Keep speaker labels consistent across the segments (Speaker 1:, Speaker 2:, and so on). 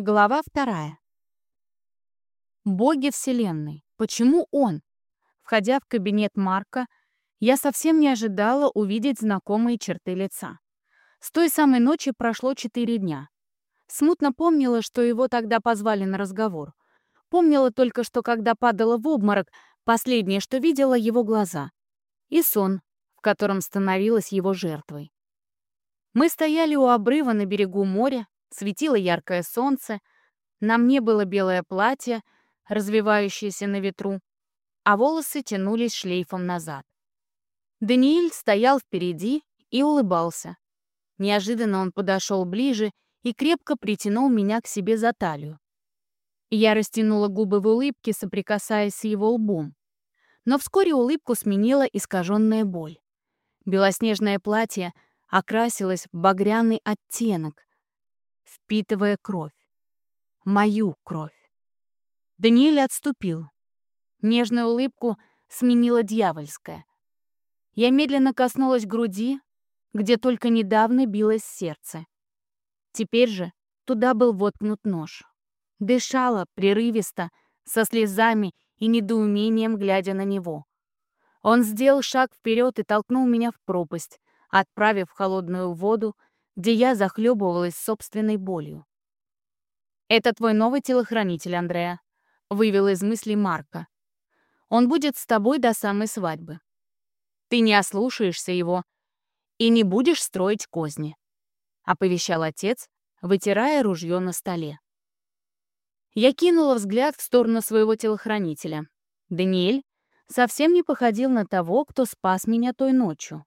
Speaker 1: Глава вторая. Боги Вселенной. Почему он? Входя в кабинет Марка, я совсем не ожидала увидеть знакомые черты лица. С той самой ночи прошло четыре дня. Смутно помнила, что его тогда позвали на разговор. Помнила только, что когда падала в обморок, последнее, что видела, его глаза. И сон, в котором становилась его жертвой. Мы стояли у обрыва на берегу моря, светило яркое солнце, на мне было белое платье, развивающееся на ветру, а волосы тянулись шлейфом назад. Даниэль стоял впереди и улыбался. Неожиданно он подошел ближе и крепко притянул меня к себе за талию. Я растянула губы в улыбке, соприкасаясь с его лбом. Но вскоре улыбку сменила искаженная боль. Белоснежное платье окрасилось в багряный оттенок, впитывая кровь. Мою кровь. Даниэль отступил. Нежную улыбку сменила дьявольская. Я медленно коснулась груди, где только недавно билось сердце. Теперь же туда был воткнут нож. Дышала прерывисто, со слезами и недоумением, глядя на него. Он сделал шаг вперед и толкнул меня в пропасть, отправив холодную воду, где я захлебывалась собственной болью. «Это твой новый телохранитель, Андреа», — вывел из мыслей Марка. «Он будет с тобой до самой свадьбы. Ты не ослушаешься его и не будешь строить козни», — оповещал отец, вытирая ружье на столе. Я кинула взгляд в сторону своего телохранителя. Даниэль совсем не походил на того, кто спас меня той ночью.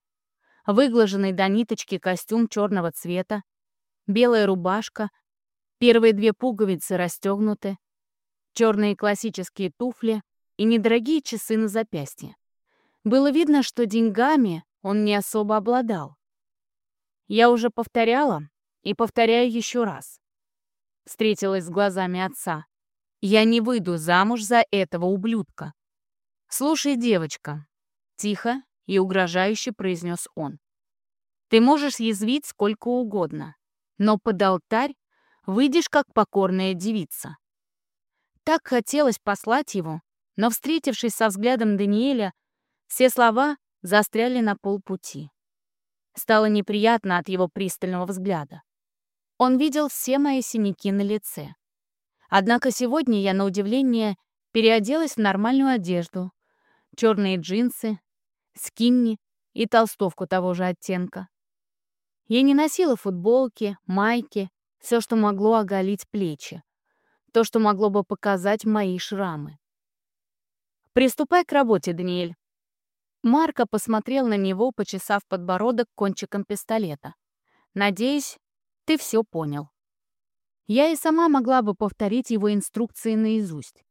Speaker 1: Выглаженный до ниточки костюм черного цвета, белая рубашка, первые две пуговицы расстегнуты, черные классические туфли и недорогие часы на запястье. Было видно, что деньгами он не особо обладал. Я уже повторяла и повторяю еще раз. Встретилась с глазами отца. Я не выйду замуж за этого ублюдка. Слушай, девочка, тихо и угрожающе произнес он. Ты можешь язвить сколько угодно, но под алтарь выйдешь как покорная девица. Так хотелось послать его, но, встретившись со взглядом Даниэля, все слова застряли на полпути. Стало неприятно от его пристального взгляда. Он видел все мои синяки на лице. Однако сегодня я, на удивление, переоделась в нормальную одежду. Черные джинсы, скинни и толстовку того же оттенка. Я не носила футболки, майки, все, что могло оголить плечи. То, что могло бы показать мои шрамы. «Приступай к работе, Даниэль». Марко посмотрел на него, почесав подбородок кончиком пистолета. «Надеюсь, ты все понял. Я и сама могла бы повторить его инструкции наизусть.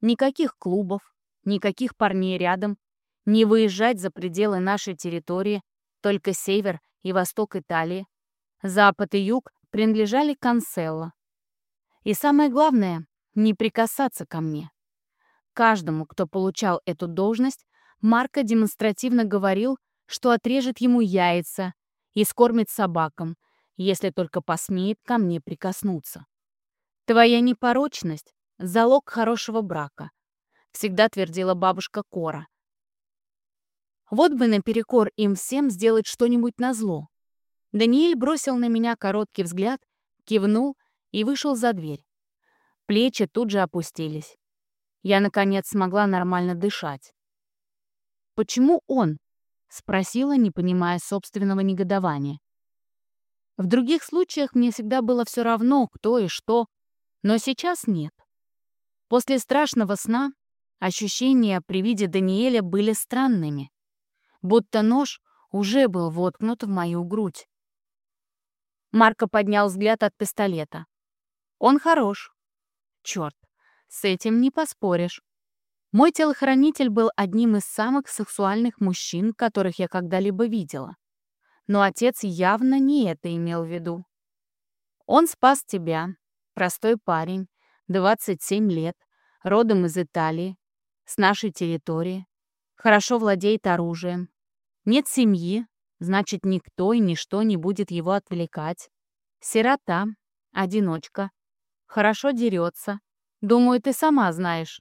Speaker 1: Никаких клубов, никаких парней рядом, не выезжать за пределы нашей территории, только север и восток Италии. Запад и юг принадлежали Канцелло. И самое главное, не прикасаться ко мне. Каждому, кто получал эту должность, Марко демонстративно говорил, что отрежет ему яйца и скормит собакам, если только посмеет ко мне прикоснуться. Твоя непорочность — залог хорошего брака, всегда твердила бабушка Кора. Вот бы наперекор им всем сделать что-нибудь назло. Даниэль бросил на меня короткий взгляд, кивнул и вышел за дверь. Плечи тут же опустились. Я, наконец, смогла нормально дышать. «Почему он?» — спросила, не понимая собственного негодования. В других случаях мне всегда было все равно, кто и что, но сейчас нет. После страшного сна ощущения при виде Даниэля были странными, будто нож уже был воткнут в мою грудь. Марко поднял взгляд от пистолета. Он хорош. Черт, с этим не поспоришь. Мой телохранитель был одним из самых сексуальных мужчин, которых я когда-либо видела но отец явно не это имел в виду. Он спас тебя, простой парень, 27 лет, родом из Италии, с нашей территории, хорошо владеет оружием. Нет семьи, значит, никто и ничто не будет его отвлекать. Сирота, одиночка, хорошо дерется. Думаю, ты сама знаешь».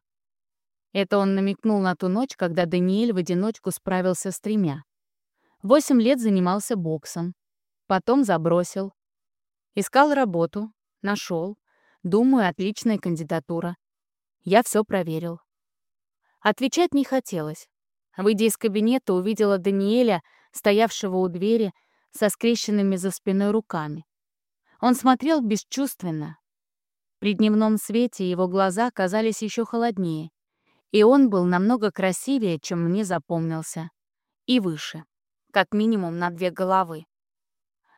Speaker 1: Это он намекнул на ту ночь, когда Даниэль в одиночку справился с тремя. Восемь лет занимался боксом. Потом забросил. Искал работу. Нашел. Думаю, отличная кандидатура. Я все проверил. Отвечать не хотелось. Выйдя из кабинета, увидела Даниэля, стоявшего у двери, со скрещенными за спиной руками. Он смотрел бесчувственно. При дневном свете его глаза казались еще холоднее, и он был намного красивее, чем мне запомнился, и выше, как минимум на две головы.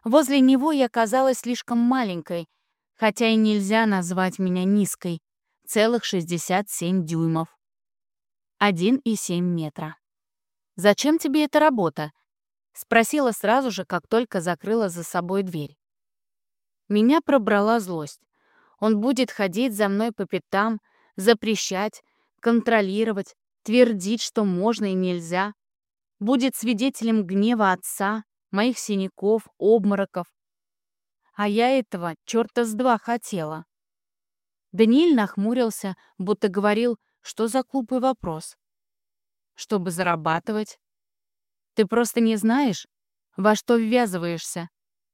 Speaker 1: Возле него я казалась слишком маленькой, хотя и нельзя назвать меня низкой, целых 67 дюймов. 1,7 метра. «Зачем тебе эта работа?» — спросила сразу же, как только закрыла за собой дверь. Меня пробрала злость. Он будет ходить за мной по пятам, запрещать, контролировать, твердить, что можно и нельзя. Будет свидетелем гнева отца, моих синяков, обмороков. А я этого черта с два хотела. Даниэль нахмурился, будто говорил, что за глупый вопрос. Чтобы зарабатывать. Ты просто не знаешь, во что ввязываешься,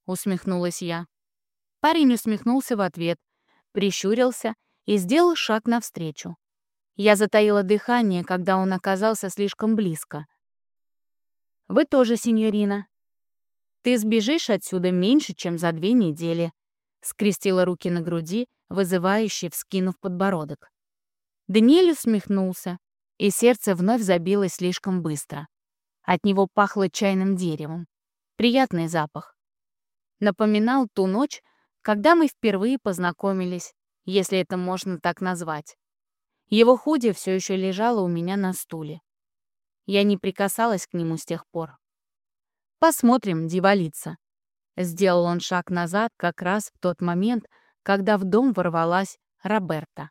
Speaker 1: усмехнулась я. Парень усмехнулся в ответ, прищурился и сделал шаг навстречу. Я затаила дыхание, когда он оказался слишком близко. «Вы тоже, сеньорина. Ты сбежишь отсюда меньше, чем за две недели», — скрестила руки на груди, вызывающе вскинув подбородок. Даниэль усмехнулся, и сердце вновь забилось слишком быстро. От него пахло чайным деревом. Приятный запах. Напоминал ту ночь, когда мы впервые познакомились, если это можно так назвать. Его худи все еще лежало у меня на стуле. Я не прикасалась к нему с тех пор. «Посмотрим, дьяволица». Сделал он шаг назад как раз в тот момент, когда в дом ворвалась Роберта.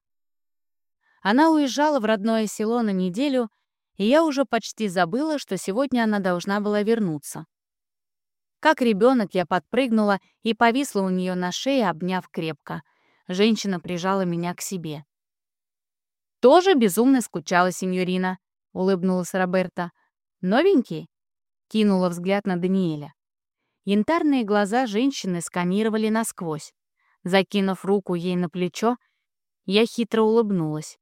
Speaker 1: Она уезжала в родное село на неделю, и я уже почти забыла, что сегодня она должна была вернуться. Как ребенок я подпрыгнула и повисла у нее на шее, обняв крепко. Женщина прижала меня к себе. «Тоже безумно скучала, сеньорина», — улыбнулась Роберта. «Новенький?» — кинула взгляд на Даниэля. Янтарные глаза женщины сканировали насквозь. Закинув руку ей на плечо, я хитро улыбнулась.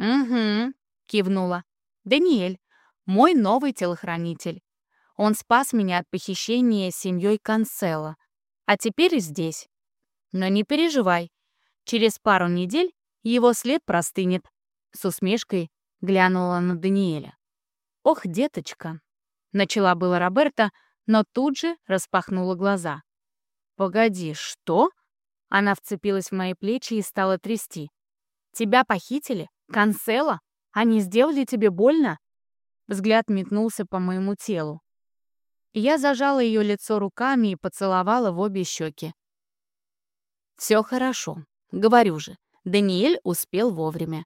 Speaker 1: «Угу», — кивнула. «Даниэль, мой новый телохранитель. Он спас меня от похищения семьей Канцела. А теперь здесь. Но не переживай. Через пару недель его след простынет. С усмешкой глянула на Даниэля. «Ох, деточка!» Начала была Роберта, но тут же распахнула глаза. «Погоди, что?» Она вцепилась в мои плечи и стала трясти. «Тебя похитили? Канцела? Они сделали тебе больно?» Взгляд метнулся по моему телу. Я зажала ее лицо руками и поцеловала в обе щеки. «Все хорошо. Говорю же, Даниэль успел вовремя».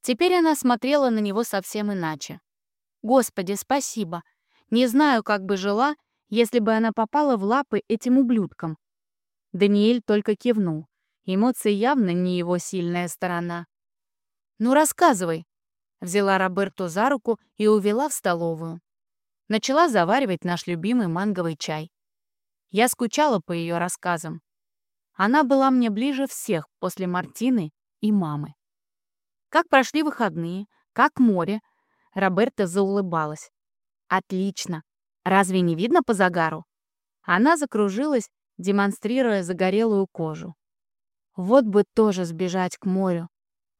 Speaker 1: Теперь она смотрела на него совсем иначе. «Господи, спасибо. Не знаю, как бы жила, если бы она попала в лапы этим ублюдкам». Даниэль только кивнул. Эмоции явно не его сильная сторона. «Ну, рассказывай», — взяла Роберту за руку и увела в столовую начала заваривать наш любимый манговый чай. Я скучала по ее рассказам. Она была мне ближе всех после Мартины и мамы. Как прошли выходные, как море. Роберта заулыбалась. Отлично. Разве не видно по загару? Она закружилась, демонстрируя загорелую кожу. Вот бы тоже сбежать к морю,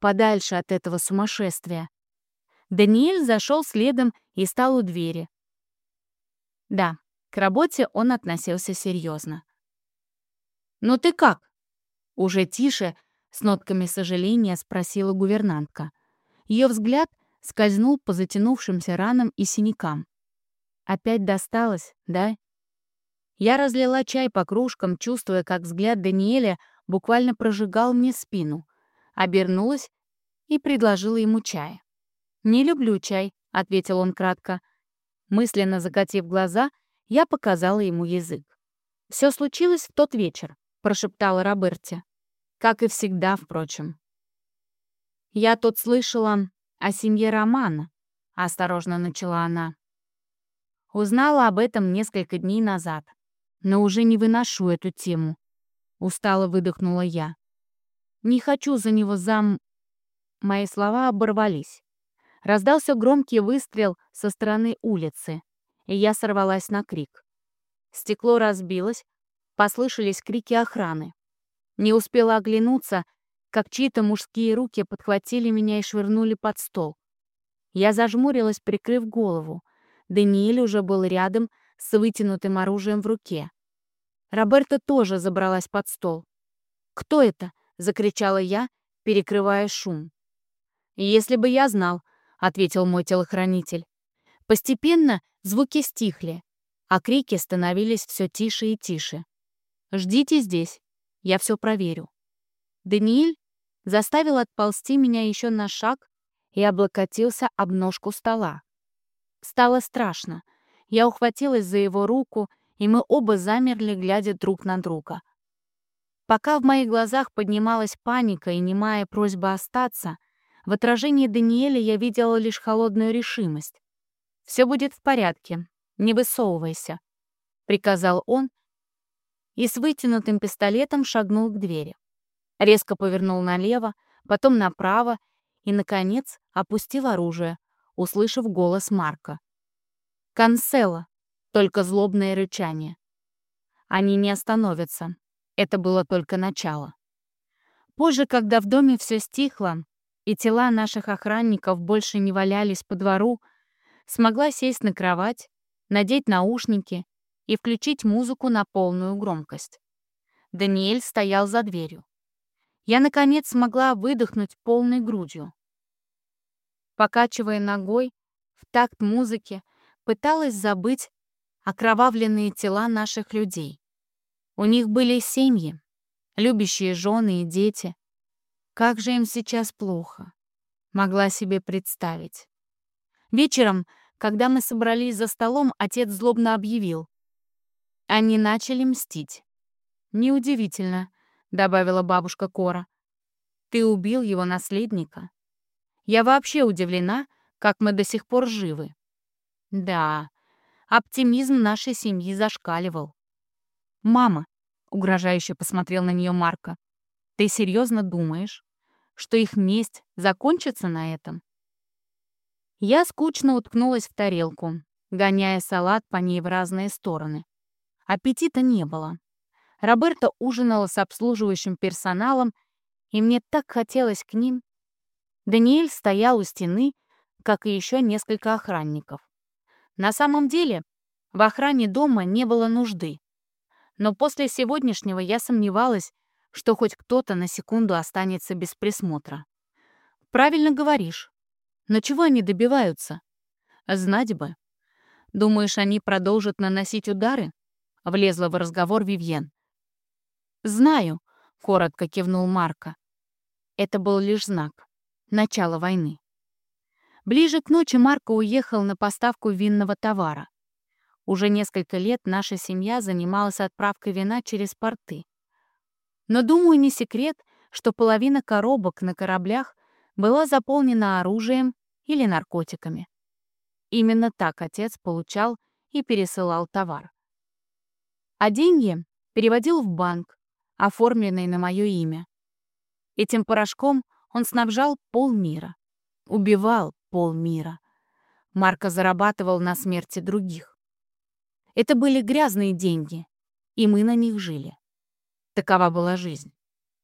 Speaker 1: подальше от этого сумасшествия. Даниэль зашел следом и стал у двери. Да, к работе он относился серьезно. «Ну ты как?» Уже тише, с нотками сожаления, спросила гувернантка. Ее взгляд скользнул по затянувшимся ранам и синякам. «Опять досталось, да?» Я разлила чай по кружкам, чувствуя, как взгляд Даниэля буквально прожигал мне спину. Обернулась и предложила ему чая. «Не люблю чай», — ответил он кратко. Мысленно закатив глаза, я показала ему язык. «Все случилось в тот вечер», — прошептала Роберти. Как и всегда, впрочем. «Я тут слышала о семье Романа», — осторожно начала она. Узнала об этом несколько дней назад, но уже не выношу эту тему. Устало выдохнула я. Не хочу за него зам... Мои слова оборвались. Раздался громкий выстрел со стороны улицы, и я сорвалась на крик. Стекло разбилось, послышались крики охраны. Не успела оглянуться, как чьи-то мужские руки подхватили меня и швырнули под стол. Я зажмурилась, прикрыв голову. Даниэль уже был рядом с вытянутым оружием в руке. Роберта тоже забралась под стол. «Кто это?» — закричала я, перекрывая шум. «Если бы я знал», — ответил мой телохранитель. Постепенно звуки стихли, а крики становились все тише и тише. «Ждите здесь, я все проверю». Даниэль заставил отползти меня еще на шаг и облокотился об ножку стола. Стало страшно. Я ухватилась за его руку, и мы оба замерли, глядя друг на друга. Пока в моих глазах поднималась паника и немая просьба остаться, в отражении Даниэля я видела лишь холодную решимость. «Все будет в порядке, не высовывайся», — приказал он и с вытянутым пистолетом шагнул к двери. Резко повернул налево, потом направо и, наконец, опустил оружие, услышав голос Марка. «Канцела!» — только злобное рычание. Они не остановятся. Это было только начало. Позже, когда в доме все стихло, и тела наших охранников больше не валялись по двору, смогла сесть на кровать, надеть наушники и включить музыку на полную громкость. Даниэль стоял за дверью. Я, наконец, смогла выдохнуть полной грудью. Покачивая ногой, в такт музыки, пыталась забыть окровавленные тела наших людей. У них были семьи, любящие жены и дети. Как же им сейчас плохо. Могла себе представить. Вечером, когда мы собрались за столом, отец злобно объявил. Они начали мстить. «Неудивительно», — добавила бабушка Кора. «Ты убил его наследника. Я вообще удивлена, как мы до сих пор живы». «Да, оптимизм нашей семьи зашкаливал». «Мама», — угрожающе посмотрел на нее Марка, «ты серьезно думаешь, что их месть закончится на этом?» Я скучно уткнулась в тарелку, гоняя салат по ней в разные стороны. Аппетита не было. Роберто ужинала с обслуживающим персоналом, и мне так хотелось к ним. Даниэль стоял у стены, как и еще несколько охранников. На самом деле, в охране дома не было нужды. Но после сегодняшнего я сомневалась, что хоть кто-то на секунду останется без присмотра. «Правильно говоришь. Но чего они добиваются? Знать бы. Думаешь, они продолжат наносить удары? Влезла в разговор Вивьен. Знаю, коротко кивнул Марко. Это был лишь знак. Начало войны. Ближе к ночи Марко уехал на поставку винного товара. Уже несколько лет наша семья занималась отправкой вина через порты. Но, думаю, не секрет, что половина коробок на кораблях была заполнена оружием или наркотиками. Именно так отец получал и пересылал товар. А деньги переводил в банк, оформленный на мое имя. Этим порошком он снабжал полмира. Убивал полмира. Марко зарабатывал на смерти других. Это были грязные деньги, и мы на них жили. Такова была жизнь.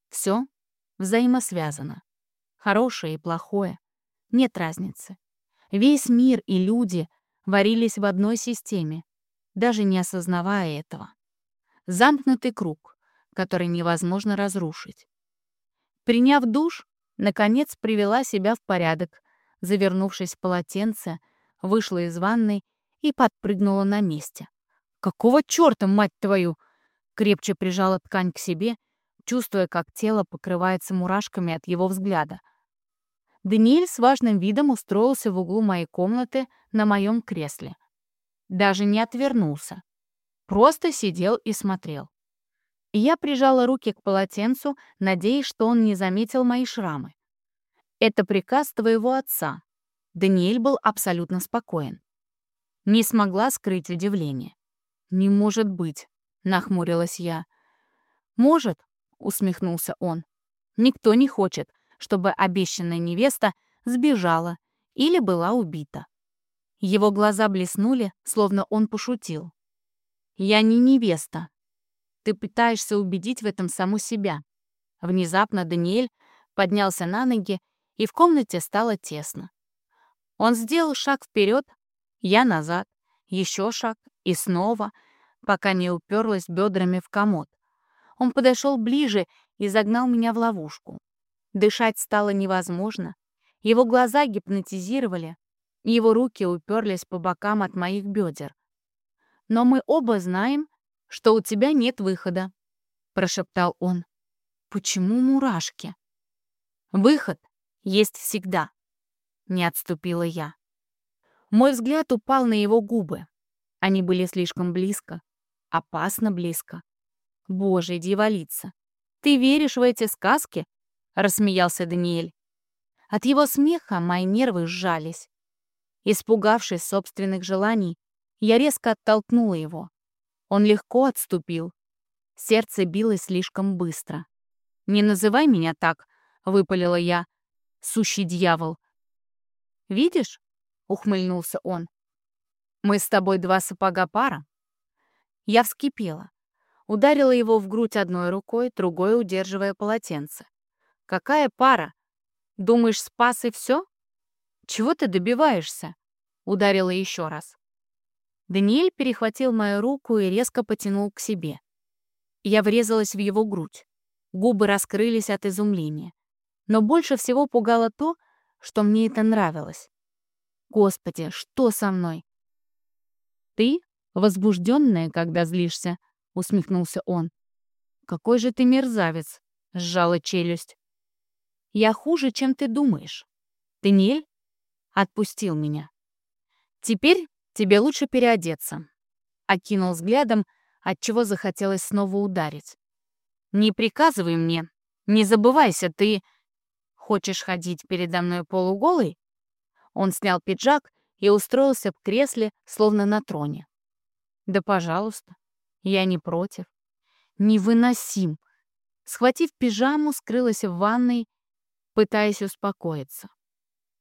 Speaker 1: Все взаимосвязано. Хорошее и плохое. Нет разницы. Весь мир и люди варились в одной системе, даже не осознавая этого. Замкнутый круг, который невозможно разрушить. Приняв душ, наконец привела себя в порядок, завернувшись в полотенце, вышла из ванной и подпрыгнула на месте. «Какого черта, мать твою?» Крепче прижала ткань к себе, чувствуя, как тело покрывается мурашками от его взгляда. Даниэль с важным видом устроился в углу моей комнаты на моем кресле. Даже не отвернулся. Просто сидел и смотрел. Я прижала руки к полотенцу, надеясь, что он не заметил мои шрамы. «Это приказ твоего отца». Даниэль был абсолютно спокоен. Не смогла скрыть удивление. «Не может быть», — нахмурилась я. «Может», — усмехнулся он. «Никто не хочет, чтобы обещанная невеста сбежала или была убита». Его глаза блеснули, словно он пошутил. «Я не невеста. Ты пытаешься убедить в этом саму себя». Внезапно Даниэль поднялся на ноги, и в комнате стало тесно. Он сделал шаг вперед, я назад, еще шаг и снова, пока не уперлась бедрами в комод. Он подошел ближе и загнал меня в ловушку. Дышать стало невозможно. Его глаза гипнотизировали, его руки уперлись по бокам от моих бедер. «Но мы оба знаем, что у тебя нет выхода», — прошептал он. «Почему мурашки?» «Выход есть всегда», — не отступила я. Мой взгляд упал на его губы. Они были слишком близко, опасно близко. «Боже, дьяволица, ты веришь в эти сказки?» — рассмеялся Даниэль. От его смеха мои нервы сжались. Испугавшись собственных желаний, я резко оттолкнула его. Он легко отступил. Сердце билось слишком быстро. «Не называй меня так», — выпалила я. «Сущий дьявол». «Видишь?» — ухмыльнулся он. «Мы с тобой два сапога пара». Я вскипела. Ударила его в грудь одной рукой, другой удерживая полотенце. «Какая пара? Думаешь, спас и все?» «Чего ты добиваешься?» Ударила еще раз. Даниэль перехватил мою руку и резко потянул к себе. Я врезалась в его грудь. Губы раскрылись от изумления. Но больше всего пугало то, что мне это нравилось. Господи, что со мной? Ты возбужденная, когда злишься, усмехнулся он. Какой же ты мерзавец, сжала челюсть. Я хуже, чем ты думаешь. Даниэль отпустил меня. «Теперь тебе лучше переодеться», — окинул взглядом, отчего захотелось снова ударить. «Не приказывай мне, не забывайся, ты...» «Хочешь ходить передо мной полуголый?» Он снял пиджак и устроился в кресле, словно на троне. «Да, пожалуйста, я не против». «Невыносим!» Схватив пижаму, скрылась в ванной, пытаясь успокоиться.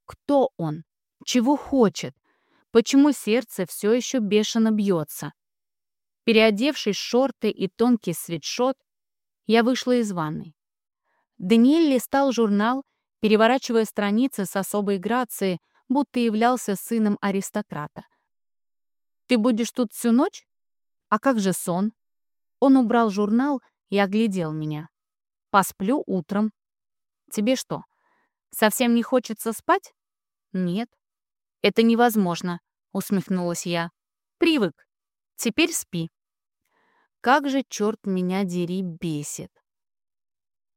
Speaker 1: Кто он? Чего хочет? Почему сердце все еще бешено бьется? Переодевшись в шорты и тонкий свитшот, я вышла из ванной. Даниэль листал журнал, переворачивая страницы с особой грацией, будто являлся сыном аристократа. «Ты будешь тут всю ночь? А как же сон?» Он убрал журнал и оглядел меня. «Посплю утром». «Тебе что, совсем не хочется спать?» «Нет». «Это невозможно», — усмехнулась я. «Привык. Теперь спи». Как же, черт меня дери, бесит.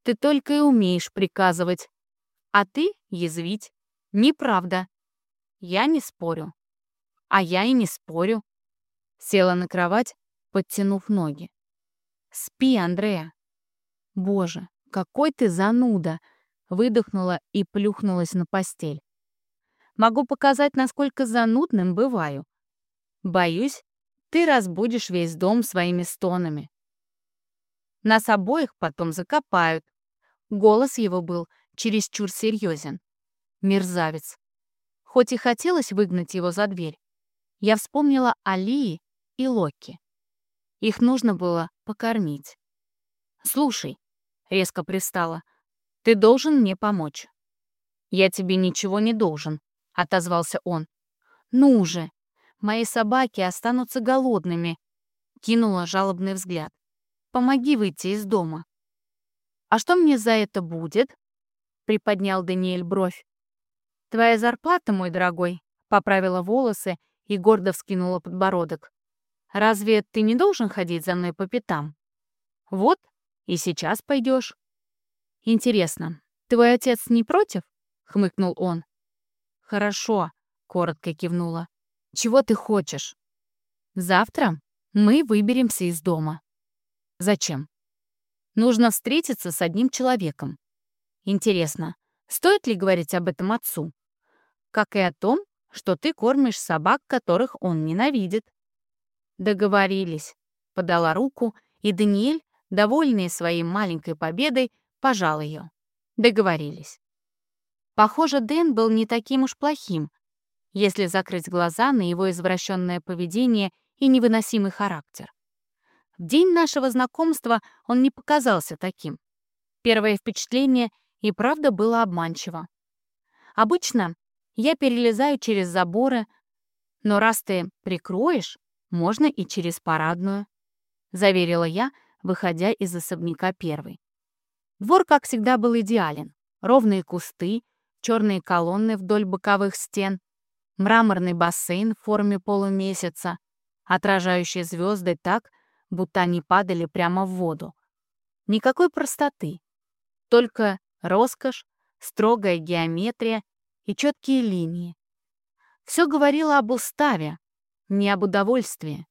Speaker 1: Ты только и умеешь приказывать. А ты язвить. Неправда. Я не спорю. А я и не спорю. Села на кровать, подтянув ноги. Спи, Андрея. Боже, какой ты зануда! Выдохнула и плюхнулась на постель. Могу показать, насколько занудным бываю. Боюсь, ты разбудишь весь дом своими стонами. Нас обоих потом закопают. Голос его был чересчур серьезен. Мерзавец. Хоть и хотелось выгнать его за дверь, я вспомнила о Лии и Локи. Их нужно было покормить. «Слушай», — резко пристала, — «ты должен мне помочь». «Я тебе ничего не должен», — отозвался он. «Ну же, мои собаки останутся голодными», — кинула жалобный взгляд. «Помоги выйти из дома». «А что мне за это будет?» — приподнял Даниэль бровь. «Твоя зарплата, мой дорогой», — поправила волосы и гордо вскинула подбородок. «Разве ты не должен ходить за мной по пятам?» «Вот, и сейчас пойдешь». «Интересно, твой отец не против?» — хмыкнул он. «Хорошо», — коротко кивнула. «Чего ты хочешь?» «Завтра мы выберемся из дома». «Зачем?» Нужно встретиться с одним человеком. Интересно, стоит ли говорить об этом отцу? Как и о том, что ты кормишь собак, которых он ненавидит. Договорились. Подала руку, и Даниэль, довольный своей маленькой победой, пожал ее. Договорились. Похоже, Дэн был не таким уж плохим, если закрыть глаза на его извращенное поведение и невыносимый характер. В день нашего знакомства он не показался таким. Первое впечатление и правда было обманчиво. Обычно я перелезаю через заборы, но раз ты прикроешь, можно и через парадную», — заверила я, выходя из особняка первой. Двор, как всегда, был идеален. Ровные кусты, черные колонны вдоль боковых стен, мраморный бассейн в форме полумесяца, отражающие звезды так, будто они падали прямо в воду. Никакой простоты, только роскошь, строгая геометрия и четкие линии. Все говорило об уставе, не об удовольствии.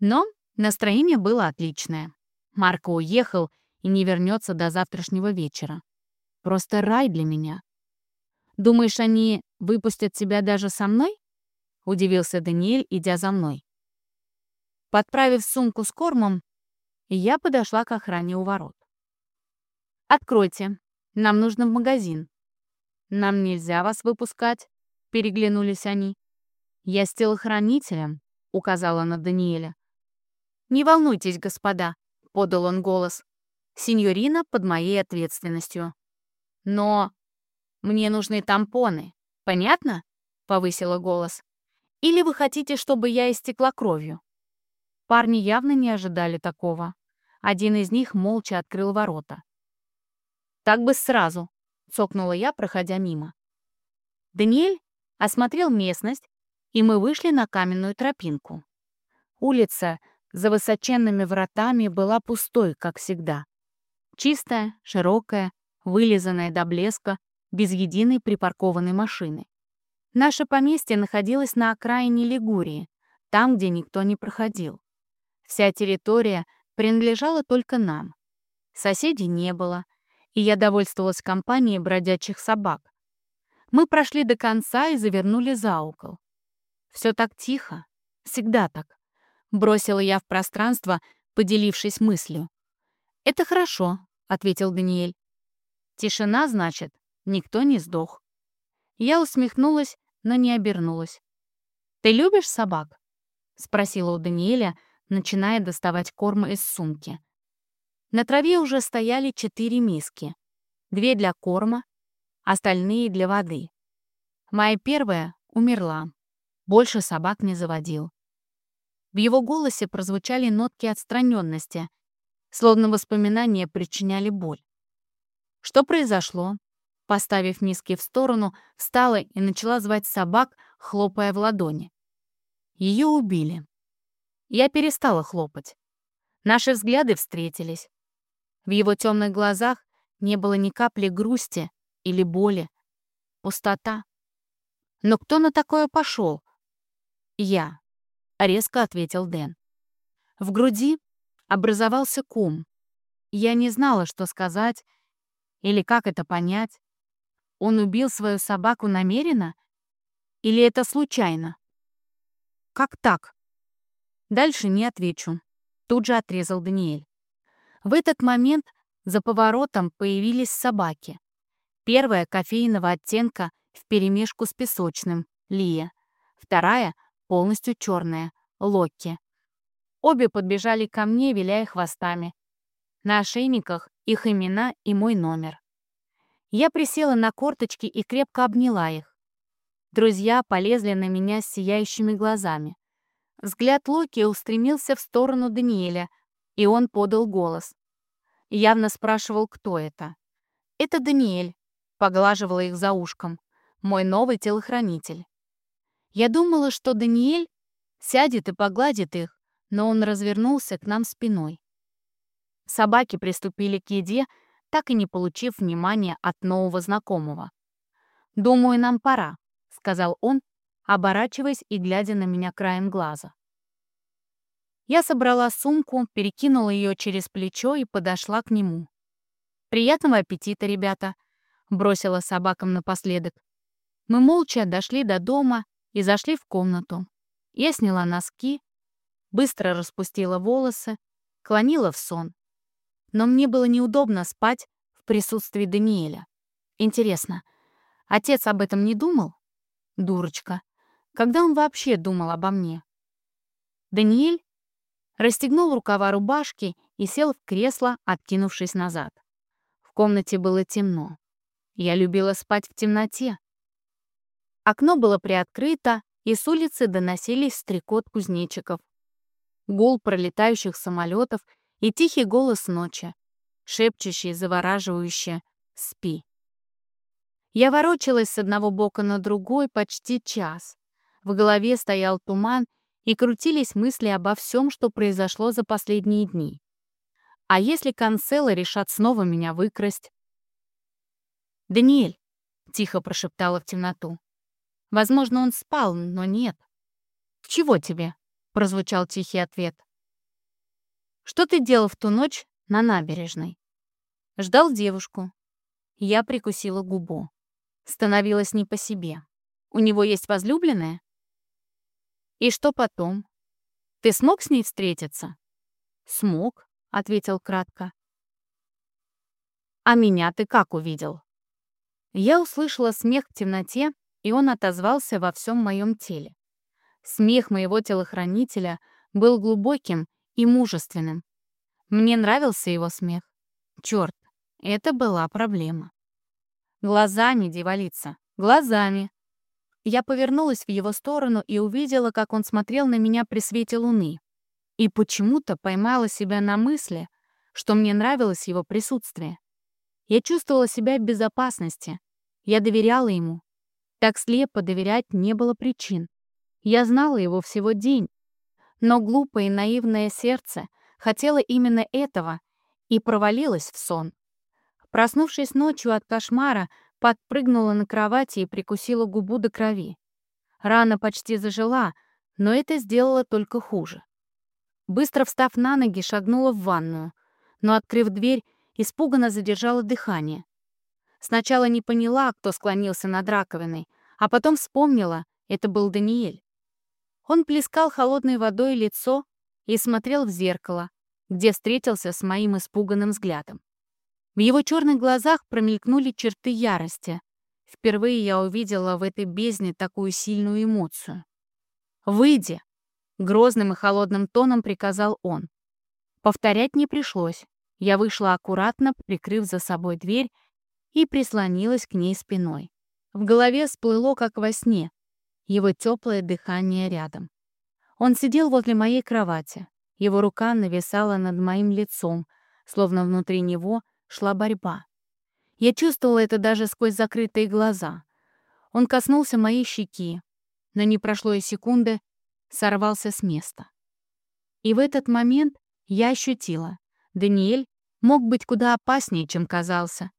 Speaker 1: Но настроение было отличное. Марко уехал и не вернется до завтрашнего вечера. Просто рай для меня. Думаешь, они выпустят тебя даже со мной? Удивился Даниэль, идя за мной. Подправив сумку с кормом, я подошла к охране у ворот. «Откройте. Нам нужно в магазин». «Нам нельзя вас выпускать», — переглянулись они. «Я с телохранителем», — указала на Даниэля. «Не волнуйтесь, господа», — подал он голос. «Синьорина под моей ответственностью». «Но мне нужны тампоны, понятно?» — повысила голос. «Или вы хотите, чтобы я истекла кровью?» Парни явно не ожидали такого. Один из них молча открыл ворота. «Так бы сразу», — цокнула я, проходя мимо. Даниэль осмотрел местность, и мы вышли на каменную тропинку. Улица за высоченными вратами была пустой, как всегда. Чистая, широкая, вылизанная до блеска, без единой припаркованной машины. Наше поместье находилось на окраине Лигурии, там, где никто не проходил. Вся территория принадлежала только нам. Соседей не было, и я довольствовалась компанией бродячих собак. Мы прошли до конца и завернули за угол. Все так тихо, всегда так. Бросила я в пространство, поделившись мыслью. «Это хорошо», — ответил Даниэль. «Тишина, значит, никто не сдох». Я усмехнулась, но не обернулась. «Ты любишь собак?» — спросила у Даниэля, начиная доставать корм из сумки. На траве уже стояли четыре миски. Две для корма, остальные для воды. Моя первая умерла. Больше собак не заводил. В его голосе прозвучали нотки отстраненности, словно воспоминания причиняли боль. Что произошло? Поставив миски в сторону, встала и начала звать собак, хлопая в ладони. Ее убили. Я перестала хлопать. Наши взгляды встретились. В его темных глазах не было ни капли грусти или боли. Пустота. Но кто на такое пошел? Я. Резко ответил Дэн. В груди образовался ком. Я не знала, что сказать или как это понять. Он убил свою собаку намеренно? Или это случайно? Как так? Дальше не отвечу. Тут же отрезал Даниэль. В этот момент за поворотом появились собаки. Первая кофейного оттенка вперемешку с песочным — Лия. Вторая полностью черная — Локки. Обе подбежали ко мне, виляя хвостами. На ошейниках их имена и мой номер. Я присела на корточки и крепко обняла их. Друзья полезли на меня с сияющими глазами. Взгляд Локи устремился в сторону Даниэля, и он подал голос. Явно спрашивал, кто это. «Это Даниэль», — поглаживала их за ушком, «мой новый телохранитель». Я думала, что Даниэль сядет и погладит их, но он развернулся к нам спиной. Собаки приступили к еде, так и не получив внимания от нового знакомого. «Думаю, нам пора», — сказал он, оборачиваясь и глядя на меня краем глаза. Я собрала сумку, перекинула ее через плечо и подошла к нему. «Приятного аппетита, ребята!» — бросила собакам напоследок. Мы молча дошли до дома и зашли в комнату. Я сняла носки, быстро распустила волосы, клонила в сон. Но мне было неудобно спать в присутствии Даниэля. Интересно, отец об этом не думал? Дурочка. Когда он вообще думал обо мне? Даниэль расстегнул рукава рубашки и сел в кресло, откинувшись назад. В комнате было темно. Я любила спать в темноте. Окно было приоткрыто, и с улицы доносились стрекот кузнечиков, гул пролетающих самолетов и тихий голос ночи, шепчущий, завораживающий «Спи». Я ворочалась с одного бока на другой почти час. В голове стоял туман, и крутились мысли обо всем, что произошло за последние дни. А если канцелы решат снова меня выкрасть? «Даниэль», — тихо прошептала в темноту. Возможно, он спал, но нет. «Чего тебе?» — прозвучал тихий ответ. «Что ты делал в ту ночь на набережной?» Ждал девушку. Я прикусила губу. Становилось не по себе. У него есть возлюбленная? И что потом? Ты смог с ней встретиться? Смог, ответил кратко. А меня ты как увидел? Я услышала смех в темноте, и он отозвался во всем моем теле. Смех моего телохранителя был глубоким и мужественным. Мне нравился его смех. Черт, это была проблема. Глазами, девалица, глазами. Я повернулась в его сторону и увидела, как он смотрел на меня при свете луны. И почему-то поймала себя на мысли, что мне нравилось его присутствие. Я чувствовала себя в безопасности. Я доверяла ему. Так слепо доверять не было причин. Я знала его всего день. Но глупое и наивное сердце хотело именно этого и провалилось в сон. Проснувшись ночью от кошмара, подпрыгнула на кровати и прикусила губу до крови. Рана почти зажила, но это сделало только хуже. Быстро встав на ноги, шагнула в ванную, но, открыв дверь, испуганно задержала дыхание. Сначала не поняла, кто склонился над раковиной, а потом вспомнила, это был Даниэль. Он плескал холодной водой лицо и смотрел в зеркало, где встретился с моим испуганным взглядом. В его черных глазах промелькнули черты ярости. Впервые я увидела в этой бездне такую сильную эмоцию. «Выйди!» — грозным и холодным тоном приказал он. Повторять не пришлось. Я вышла аккуратно, прикрыв за собой дверь, и прислонилась к ней спиной. В голове всплыло, как во сне, его теплое дыхание рядом. Он сидел возле моей кровати. Его рука нависала над моим лицом, словно внутри него — шла борьба. Я чувствовала это даже сквозь закрытые глаза. Он коснулся моей щеки, но не прошло и секунды, сорвался с места. И в этот момент я ощутила, Даниэль мог быть куда опаснее, чем казался.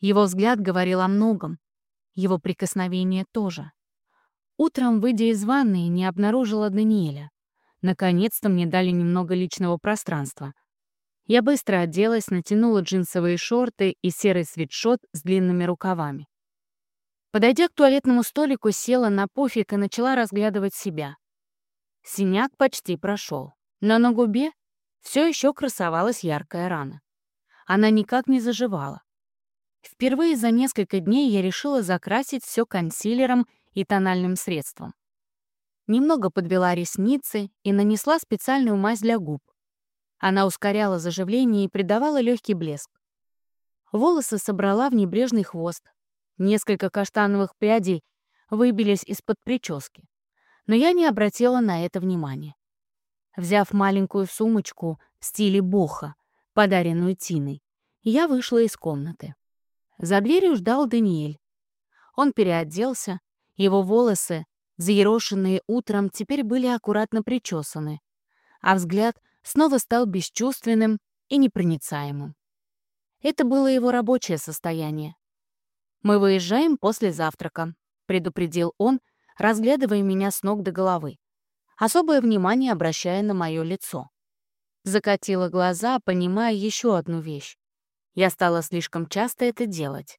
Speaker 1: Его взгляд говорил о многом, его прикосновение тоже. Утром, выйдя из ванной, не обнаружила Даниэля. Наконец-то мне дали немного личного пространства — я быстро оделась, натянула джинсовые шорты и серый свитшот с длинными рукавами. Подойдя к туалетному столику, села на пуфик и начала разглядывать себя. Синяк почти прошел, но на губе все еще красовалась яркая рана. Она никак не заживала. Впервые за несколько дней я решила закрасить все консилером и тональным средством. Немного подвела ресницы и нанесла специальную мазь для губ. Она ускоряла заживление и придавала легкий блеск. Волосы собрала в небрежный хвост. Несколько каштановых прядей выбились из-под прически. Но я не обратила на это внимания. Взяв маленькую сумочку в стиле боха, подаренную Тиной, я вышла из комнаты. За дверью ждал Даниэль. Он переоделся, его волосы, заерошенные утром, теперь были аккуратно причесаны, а взгляд снова стал бесчувственным и непроницаемым. Это было его рабочее состояние. «Мы выезжаем после завтрака», — предупредил он, разглядывая меня с ног до головы. особое внимание обращая на мое лицо. Закатила глаза, понимая еще одну вещь. Я стала слишком часто это делать.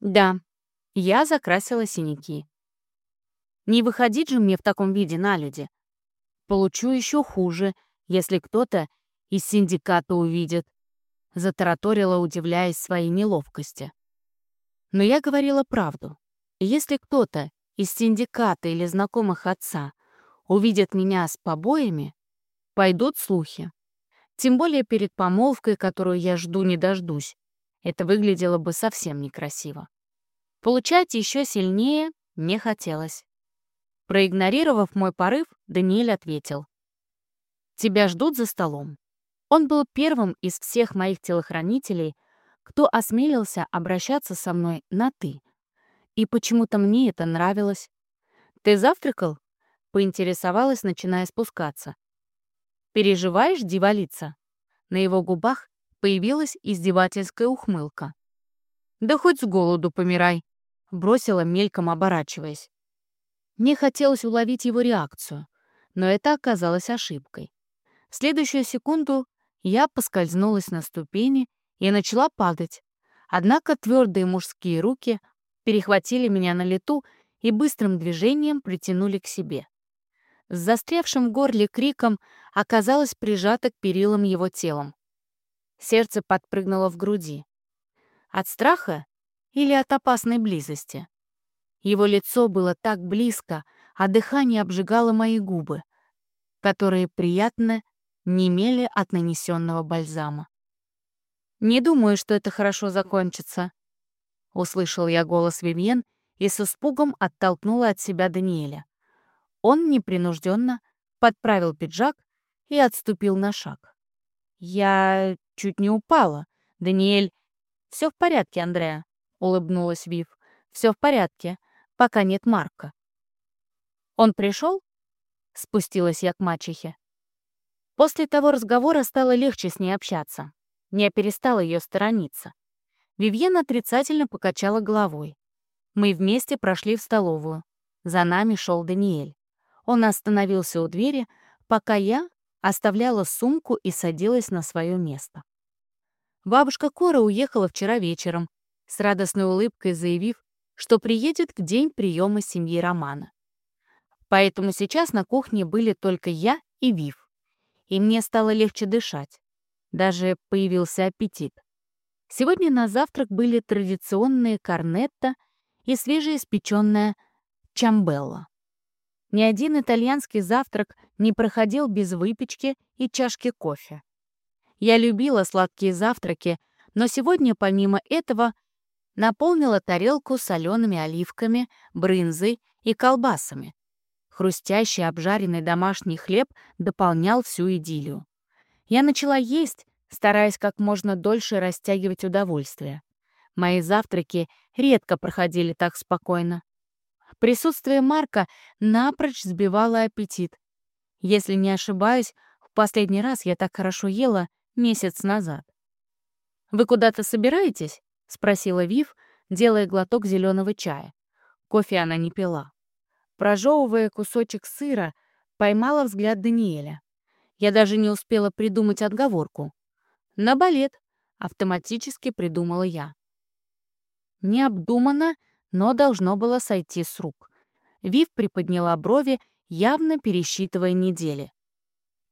Speaker 1: Да, я закрасила синяки. Не выходить же мне в таком виде на люди. Получу еще хуже, если кто-то из синдиката увидит. Затараторила, удивляясь своей неловкости. Но я говорила правду. Если кто-то из синдиката или знакомых отца увидит меня с побоями, пойдут слухи. Тем более перед помолвкой, которую я жду не дождусь. Это выглядело бы совсем некрасиво. Получать еще сильнее не хотелось. Проигнорировав мой порыв, Даниэль ответил. «Тебя ждут за столом». Он был первым из всех моих телохранителей, кто осмелился обращаться со мной на «ты». И почему-то мне это нравилось. «Ты завтракал?» — поинтересовалась, начиная спускаться. «Переживаешь, дивалица?» На его губах появилась издевательская ухмылка. «Да хоть с голоду помирай», — бросила мельком, оборачиваясь. Мне хотелось уловить его реакцию, но это оказалось ошибкой. Следующую секунду я поскользнулась на ступени и начала падать. Однако твердые мужские руки перехватили меня на лету и быстрым движением притянули к себе. С застрявшим в горле криком оказалась прижата к перилам его телом. Сердце подпрыгнуло в груди. От страха или от опасной близости? Его лицо было так близко, а дыхание обжигало мои губы, которые приятно немели от нанесенного бальзама. «Не думаю, что это хорошо закончится», — услышал я голос Вивьен и с испугом оттолкнула от себя Даниэля. Он непринужденно подправил пиджак и отступил на шаг. «Я чуть не упала. Даниэль...» «Все в порядке, Андреа», — улыбнулась Вив. «Все в порядке, пока нет Марка». «Он пришел?» — спустилась я к мачехе. После того разговора стало легче с ней общаться. Я перестала ее сторониться. Вивьен отрицательно покачала головой. Мы вместе прошли в столовую. За нами шел Даниэль. Он остановился у двери, пока я оставляла сумку и садилась на свое место. Бабушка Кора уехала вчера вечером, с радостной улыбкой заявив, что приедет в день приема семьи Романа. Поэтому сейчас на кухне были только я и Вив. И мне стало легче дышать. Даже появился аппетит. Сегодня на завтрак были традиционные корнетто и свежеиспеченная чамбелла. Ни один итальянский завтрак не проходил без выпечки и чашки кофе. Я любила сладкие завтраки, но сегодня помимо этого наполнила тарелку солеными оливками, брынзой и колбасами. Хрустящий обжаренный домашний хлеб дополнял всю идиллию. Я начала есть, стараясь как можно дольше растягивать удовольствие. Мои завтраки редко проходили так спокойно. Присутствие Марка напрочь сбивало аппетит. Если не ошибаюсь, в последний раз я так хорошо ела месяц назад. «Вы куда-то собираетесь?» — спросила Вив, делая глоток зеленого чая. Кофе она не пила. Прожевывая кусочек сыра, поймала взгляд Даниэля. Я даже не успела придумать отговорку. «На балет», — автоматически придумала я. Необдуманно, но должно было сойти с рук. Вив приподняла брови, явно пересчитывая недели.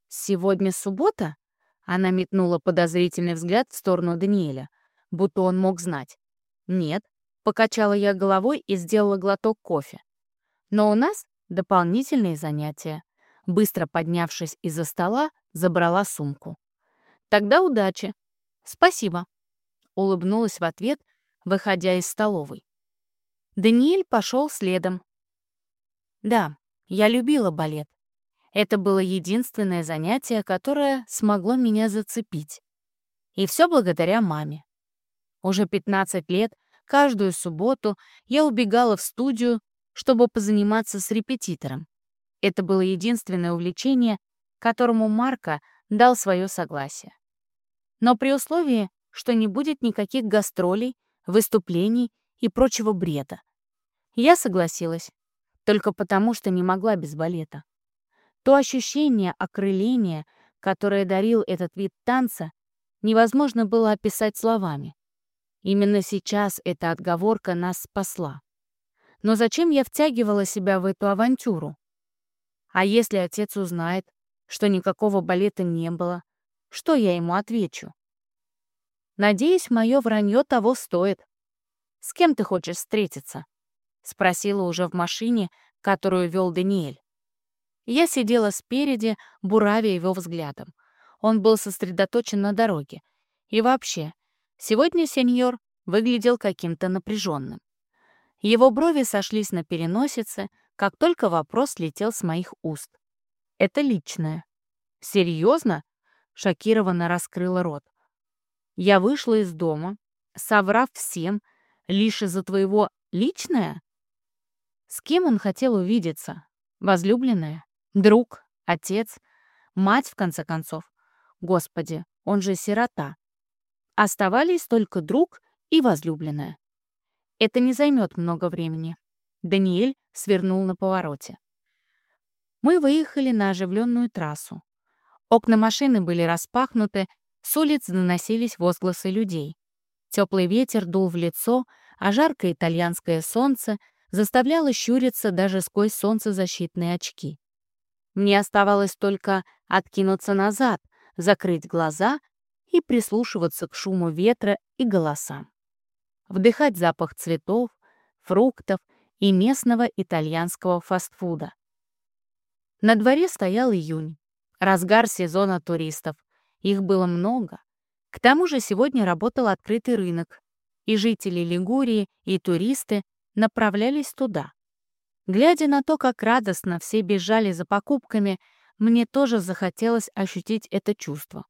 Speaker 1: «Сегодня суббота?» Она метнула подозрительный взгляд в сторону Даниэля, будто он мог знать. «Нет», — покачала я головой и сделала глоток кофе. «Но у нас дополнительные занятия. Быстро поднявшись из-за стола, забрала сумку. «Тогда удачи!» «Спасибо!» Улыбнулась в ответ, выходя из столовой. Даниэль пошел следом. Да, я любила балет. Это было единственное занятие, которое смогло меня зацепить. И все благодаря маме. Уже 15 лет, каждую субботу я убегала в студию, чтобы позаниматься с репетитором. Это было единственное увлечение, которому Марка дал свое согласие. Но при условии, что не будет никаких гастролей, выступлений и прочего бреда. Я согласилась, только потому что не могла без балета. То ощущение окрыления, которое дарил этот вид танца, невозможно было описать словами. Именно сейчас эта отговорка нас спасла. Но зачем я втягивала себя в эту авантюру? А если отец узнает, что никакого балета не было, что я ему отвечу? Надеюсь, мое вранье того стоит. «С кем ты хочешь встретиться?» — спросила уже в машине, которую вел Даниэль. Я сидела спереди, буравя его взглядом. Он был сосредоточен на дороге. И вообще, сегодня сеньор выглядел каким-то напряженным. Его брови сошлись на переносице, как только вопрос летел с моих уст. «Это личное». «Серьезно?» — шокированно раскрыла рот. «Я вышла из дома, соврав всем, лишь из-за твоего личное?» С кем он хотел увидеться? Возлюбленная? Друг? Отец? Мать, в конце концов? Господи, он же сирота. Оставались только друг и возлюбленная. Это не займет много времени. Даниэль свернул на повороте. Мы выехали на оживленную трассу. Окна машины были распахнуты, с улиц доносились возгласы людей. Теплый ветер дул в лицо, а жаркое итальянское солнце заставляло щуриться даже сквозь солнцезащитные очки. Мне оставалось только откинуться назад, закрыть глаза и прислушиваться к шуму ветра и голосам вдыхать запах цветов, фруктов и местного итальянского фастфуда. На дворе стоял июнь, разгар сезона туристов. Их было много. К тому же сегодня работал открытый рынок, и жители Лигурии и туристы направлялись туда. Глядя на то, как радостно все бежали за покупками, мне тоже захотелось ощутить это чувство.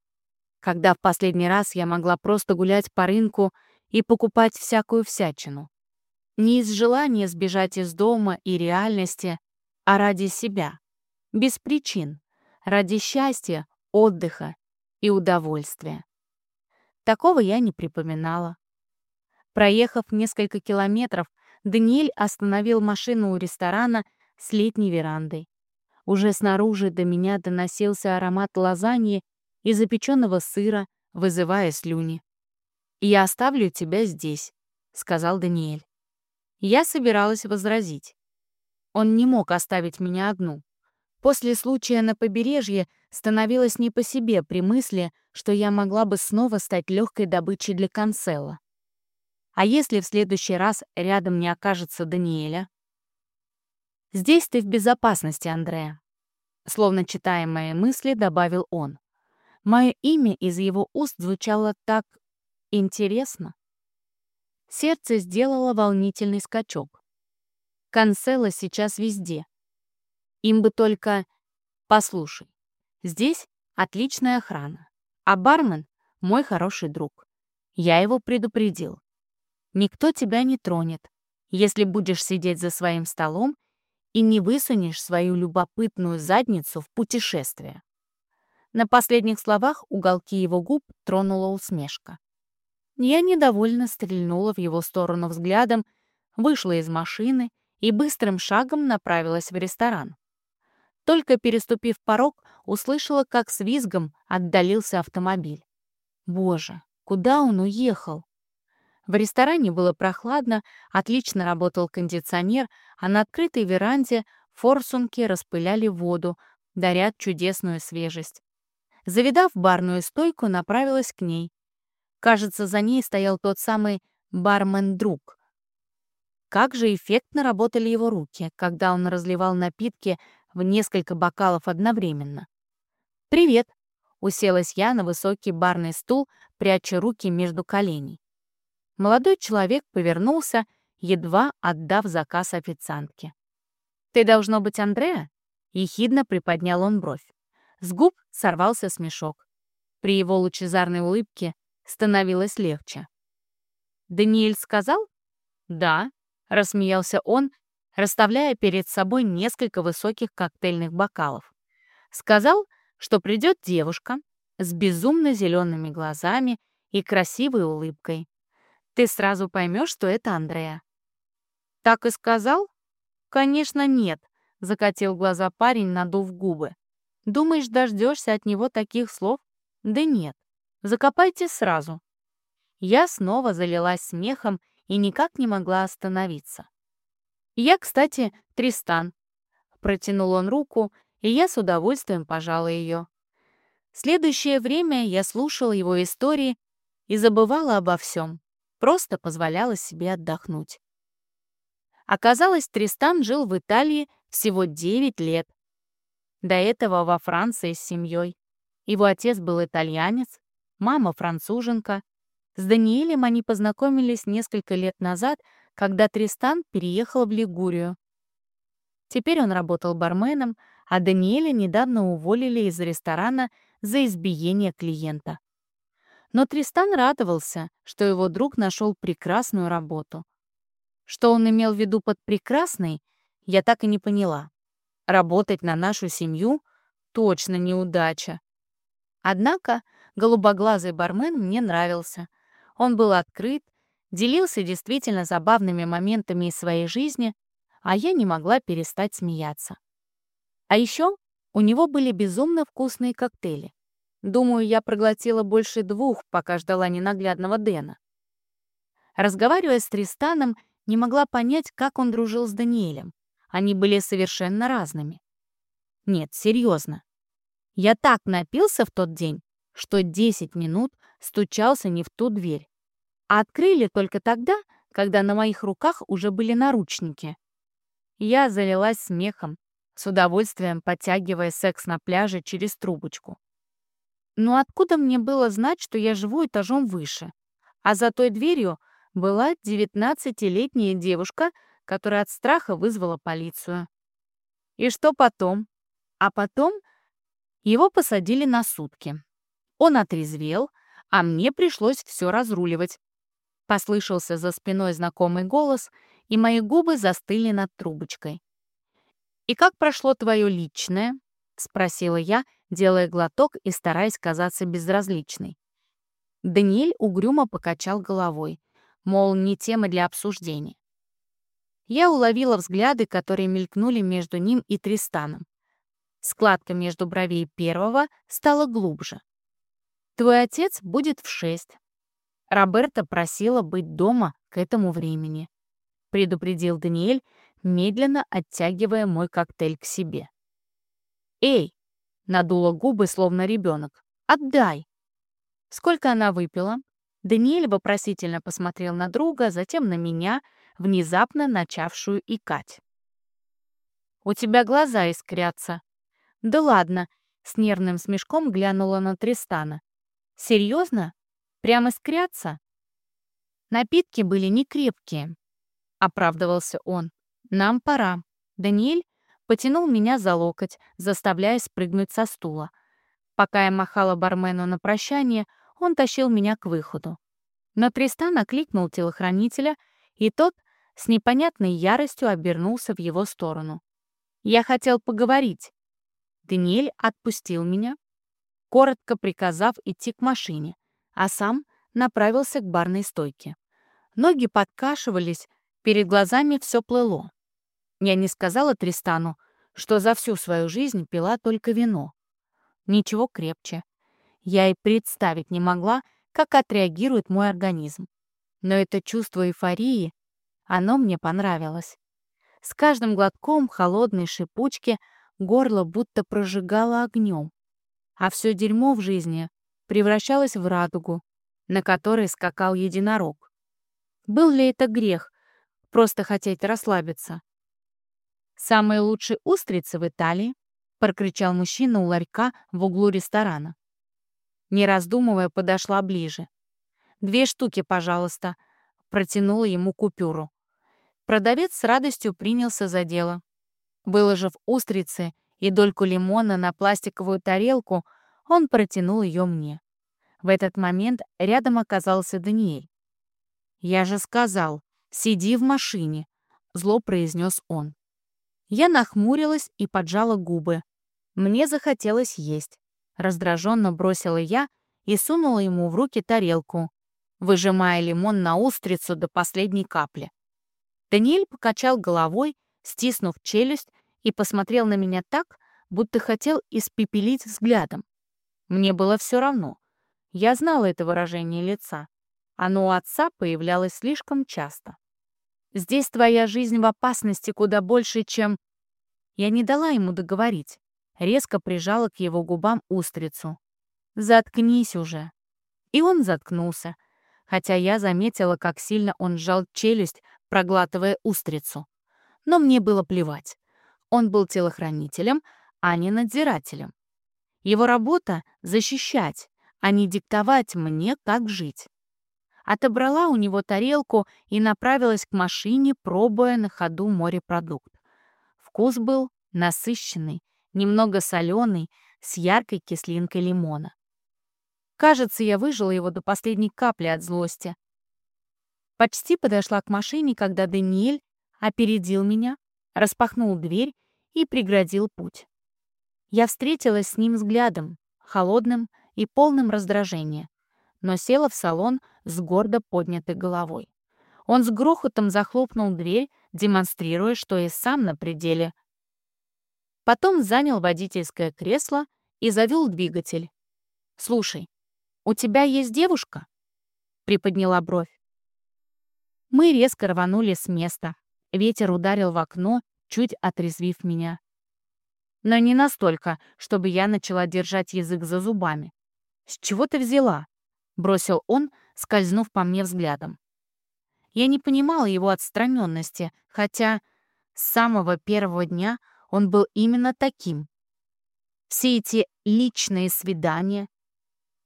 Speaker 1: Когда в последний раз я могла просто гулять по рынку и покупать всякую всячину. Не из желания сбежать из дома и реальности, а ради себя, без причин, ради счастья, отдыха и удовольствия. Такого я не припоминала. Проехав несколько километров, Даниэль остановил машину у ресторана с летней верандой. Уже снаружи до меня доносился аромат лазаньи и запеченного сыра, вызывая слюни. «Я оставлю тебя здесь», — сказал Даниэль. Я собиралась возразить. Он не мог оставить меня одну. После случая на побережье становилось не по себе при мысли, что я могла бы снова стать легкой добычей для Канцела. А если в следующий раз рядом не окажется Даниэля? «Здесь ты в безопасности, Андрея», — словно читая мои мысли, добавил он. Мое имя из его уст звучало так Интересно. Сердце сделало волнительный скачок. Канцела сейчас везде. Им бы только... Послушай, здесь отличная охрана, а бармен — мой хороший друг. Я его предупредил. Никто тебя не тронет, если будешь сидеть за своим столом и не высунешь свою любопытную задницу в путешествие. На последних словах уголки его губ тронула усмешка. Я недовольно стрельнула в его сторону взглядом, вышла из машины и быстрым шагом направилась в ресторан. Только переступив порог, услышала, как с визгом отдалился автомобиль. Боже, куда он уехал? В ресторане было прохладно, отлично работал кондиционер, а на открытой веранде форсунки распыляли воду, дарят чудесную свежесть. Завидав барную стойку, направилась к ней. Кажется, за ней стоял тот самый бармен-друг. Как же эффектно работали его руки, когда он разливал напитки в несколько бокалов одновременно. «Привет!» — уселась я на высокий барный стул, пряча руки между коленей. Молодой человек повернулся, едва отдав заказ официантке. «Ты должно быть Андреа?» — ехидно приподнял он бровь. С губ сорвался смешок. При его лучезарной улыбке становилось легче. «Даниэль сказал?» «Да», — рассмеялся он, расставляя перед собой несколько высоких коктейльных бокалов. «Сказал, что придет девушка с безумно зелеными глазами и красивой улыбкой. Ты сразу поймешь, что это Андрея». «Так и сказал?» «Конечно, нет», — закатил глаза парень, надув губы. Думаешь, дождешься от него таких слов? Да нет. Закопайте сразу. Я снова залилась смехом и никак не могла остановиться. Я, кстати, Тристан. Протянул он руку, и я с удовольствием пожала ее. Следующее время я слушала его истории и забывала обо всем, просто позволяла себе отдохнуть. Оказалось, Тристан жил в Италии всего 9 лет. До этого во Франции с семьей. Его отец был итальянец, мама француженка. С Даниэлем они познакомились несколько лет назад, когда Тристан переехал в Лигурию. Теперь он работал барменом, а Даниэля недавно уволили из ресторана за избиение клиента. Но Тристан радовался, что его друг нашел прекрасную работу. Что он имел в виду под «прекрасной», я так и не поняла. Работать на нашу семью — точно неудача. Однако голубоглазый бармен мне нравился. Он был открыт, делился действительно забавными моментами из своей жизни, а я не могла перестать смеяться. А еще у него были безумно вкусные коктейли. Думаю, я проглотила больше двух, пока ждала ненаглядного Дэна. Разговаривая с Тристаном, не могла понять, как он дружил с Даниэлем. Они были совершенно разными. Нет, серьезно. Я так напился в тот день, что 10 минут стучался не в ту дверь. А открыли только тогда, когда на моих руках уже были наручники. Я залилась смехом, с удовольствием подтягивая секс на пляже через трубочку. Но откуда мне было знать, что я живу этажом выше? А за той дверью была 19-летняя девушка, которая от страха вызвала полицию. И что потом? А потом его посадили на сутки. Он отрезвел, а мне пришлось все разруливать. Послышался за спиной знакомый голос, и мои губы застыли над трубочкой. «И как прошло твое личное?» — спросила я, делая глоток и стараясь казаться безразличной. Даниэль угрюмо покачал головой, мол, не тема для обсуждения. Я уловила взгляды, которые мелькнули между ним и Тристаном. Складка между бровей первого стала глубже. «Твой отец будет в шесть. Роберта просила быть дома к этому времени», — предупредил Даниэль, медленно оттягивая мой коктейль к себе. «Эй!» — надула губы, словно ребенок. «Отдай!» Сколько она выпила? Даниэль вопросительно посмотрел на друга, затем на меня, внезапно начавшую икать. «У тебя глаза искрятся». «Да ладно», — с нервным смешком глянула на Тристана. «Серьезно? Прямо искрятся?» «Напитки были не крепкие», — оправдывался он. «Нам пора. Даниэль потянул меня за локоть, заставляя спрыгнуть со стула. Пока я махала бармену на прощание, он тащил меня к выходу. Но Тристан окликнул телохранителя, и тот с непонятной яростью обернулся в его сторону. «Я хотел поговорить». Даниэль отпустил меня, коротко приказав идти к машине, а сам направился к барной стойке. Ноги подкашивались, перед глазами все плыло. Я не сказала Тристану, что за всю свою жизнь пила только вино. Ничего крепче. Я и представить не могла, как отреагирует мой организм. Но это чувство эйфории, оно мне понравилось. С каждым глотком холодной шипучки горло будто прожигало огнем, а все дерьмо в жизни превращалось в радугу, на которой скакал единорог. Был ли это грех — просто хотеть расслабиться? «Самые лучшие устрицы в Италии», — прокричал мужчина у ларька в углу ресторана. Не раздумывая, подошла ближе. «Две штуки, пожалуйста», — протянула ему купюру. Продавец с радостью принялся за дело. Выложив устрицы и дольку лимона на пластиковую тарелку, он протянул ее мне. В этот момент рядом оказался Даниэль. «Я же сказал, сиди в машине», — зло произнес он. Я нахмурилась и поджала губы. Мне захотелось есть. Раздраженно бросила я и сунула ему в руки тарелку, выжимая лимон на устрицу до последней капли. Даниэль покачал головой, стиснув челюсть, и посмотрел на меня так, будто хотел испепелить взглядом. Мне было все равно. Я знала это выражение лица. Оно у отца появлялось слишком часто. «Здесь твоя жизнь в опасности куда больше, чем...» Я не дала ему договорить. Резко прижала к его губам устрицу. «Заткнись уже». И он заткнулся, хотя я заметила, как сильно он сжал челюсть, проглатывая устрицу. Но мне было плевать. Он был телохранителем, а не надзирателем. Его работа — защищать, а не диктовать мне, как жить. Отобрала у него тарелку и направилась к машине, пробуя на ходу морепродукт. Вкус был насыщенный, немного соленый, с яркой кислинкой лимона. Кажется, я выжила его до последней капли от злости. Почти подошла к машине, когда Даниэль опередил меня, распахнул дверь и преградил путь. Я встретилась с ним взглядом, холодным и полным раздражения, но села в салон с гордо поднятой головой. Он с грохотом захлопнул дверь, демонстрируя, что и сам на пределе. Потом занял водительское кресло и завел двигатель. «Слушай, у тебя есть девушка?» — приподняла бровь. Мы резко рванули с места. Ветер ударил в окно, чуть отрезвив меня. Но не настолько, чтобы я начала держать язык за зубами. «С чего ты взяла?» — бросил он, скользнув по мне взглядом. Я не понимала его отстраненности, хотя с самого первого дня он был именно таким. Все эти личные свидания.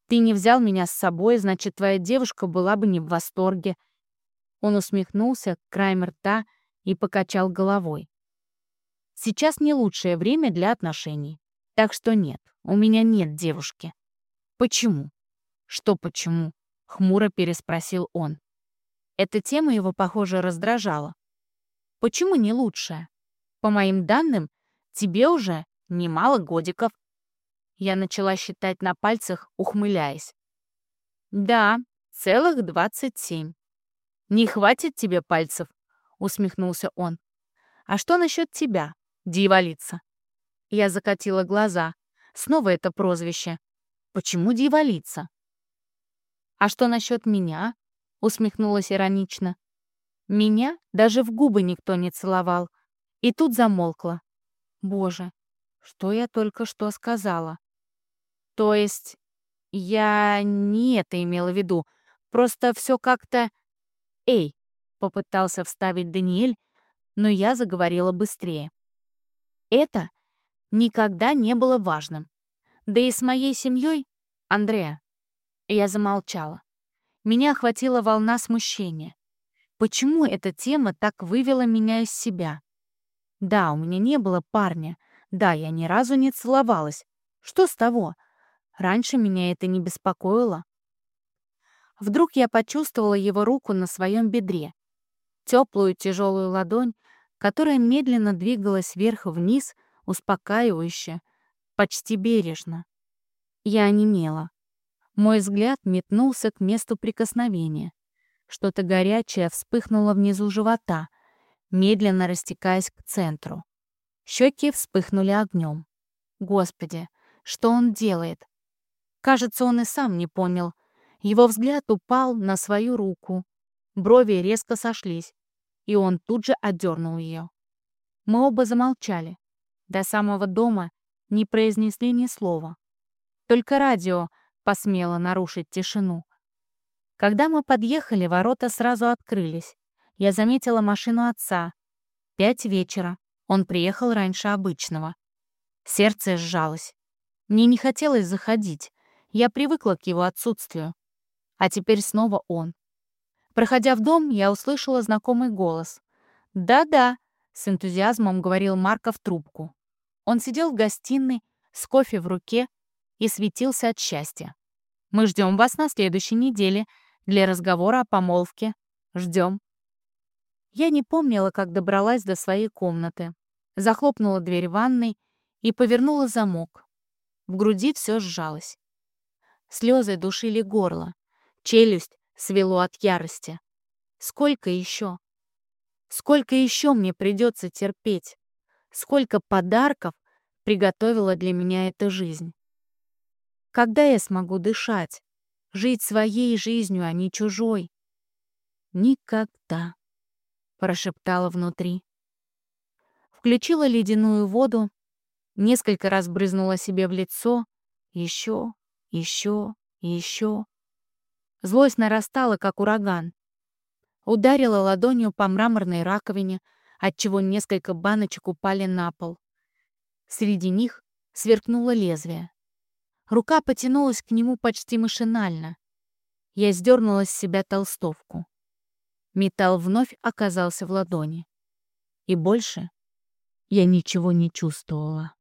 Speaker 1: Ты не взял меня с собой, значит, твоя девушка была бы не в восторге. Он усмехнулся краем рта и покачал головой. Сейчас не лучшее время для отношений. Так что нет, у меня нет девушки. Почему? Что почему? Хмуро переспросил он. Эта тема его, похоже, раздражала. Почему не лучшая? По моим данным, тебе уже немало годиков. Я начала считать на пальцах, ухмыляясь. Да, целых двадцать семь. Не хватит тебе пальцев, усмехнулся он. А что насчет тебя, дьяволица? Я закатила глаза. Снова это прозвище. Почему дьяволица? А что насчет меня? Усмехнулась иронично. Меня даже в губы никто не целовал. И тут замолкла. Боже, что я только что сказала? То есть я не это имела в виду. Просто все как-то... Эй, попытался вставить Даниэль, но я заговорила быстрее. Это никогда не было важным. Да и с моей семьей, Андреа. Я замолчала. Меня охватила волна смущения. Почему эта тема так вывела меня из себя? Да, у меня не было парня. Да, я ни разу не целовалась. Что с того? Раньше меня это не беспокоило. Вдруг я почувствовала его руку на своем бедре. Теплую тяжелую ладонь, которая медленно двигалась вверх-вниз, успокаивающе, почти бережно. Я онемела. Мой взгляд метнулся к месту прикосновения. Что-то горячее вспыхнуло внизу живота, медленно растекаясь к центру. Щеки вспыхнули огнем. Господи, что он делает? Кажется, он и сам не понял. Его взгляд упал на свою руку. Брови резко сошлись, и он тут же отдернул ее. Мы оба замолчали. До самого дома не произнесли ни слова. Только радио посмела нарушить тишину. Когда мы подъехали, ворота сразу открылись. Я заметила машину отца. Пять вечера. Он приехал раньше обычного. Сердце сжалось. Мне не хотелось заходить. Я привыкла к его отсутствию. А теперь снова он. Проходя в дом, я услышала знакомый голос. «Да-да», — с энтузиазмом говорил Марко в трубку. Он сидел в гостиной, с кофе в руке, и светился от счастья. «Мы ждем вас на следующей неделе для разговора о помолвке. Ждем». Я не помнила, как добралась до своей комнаты. Захлопнула дверь ванной и повернула замок. В груди все сжалось. Слезы душили горло. Челюсть свело от ярости. Сколько еще? Сколько еще мне придется терпеть? Сколько подарков приготовила для меня эта жизнь. Когда я смогу дышать? Жить своей жизнью, а не чужой? Никогда, прошептала внутри. Включила ледяную воду, несколько раз брызнула себе в лицо, еще, еще еще. Злость нарастала, как ураган. Ударила ладонью по мраморной раковине, отчего несколько баночек упали на пол. Среди них сверкнуло лезвие. Рука потянулась к нему почти машинально. Я сдернула с себя толстовку. Металл вновь оказался в ладони. И больше я ничего не чувствовала.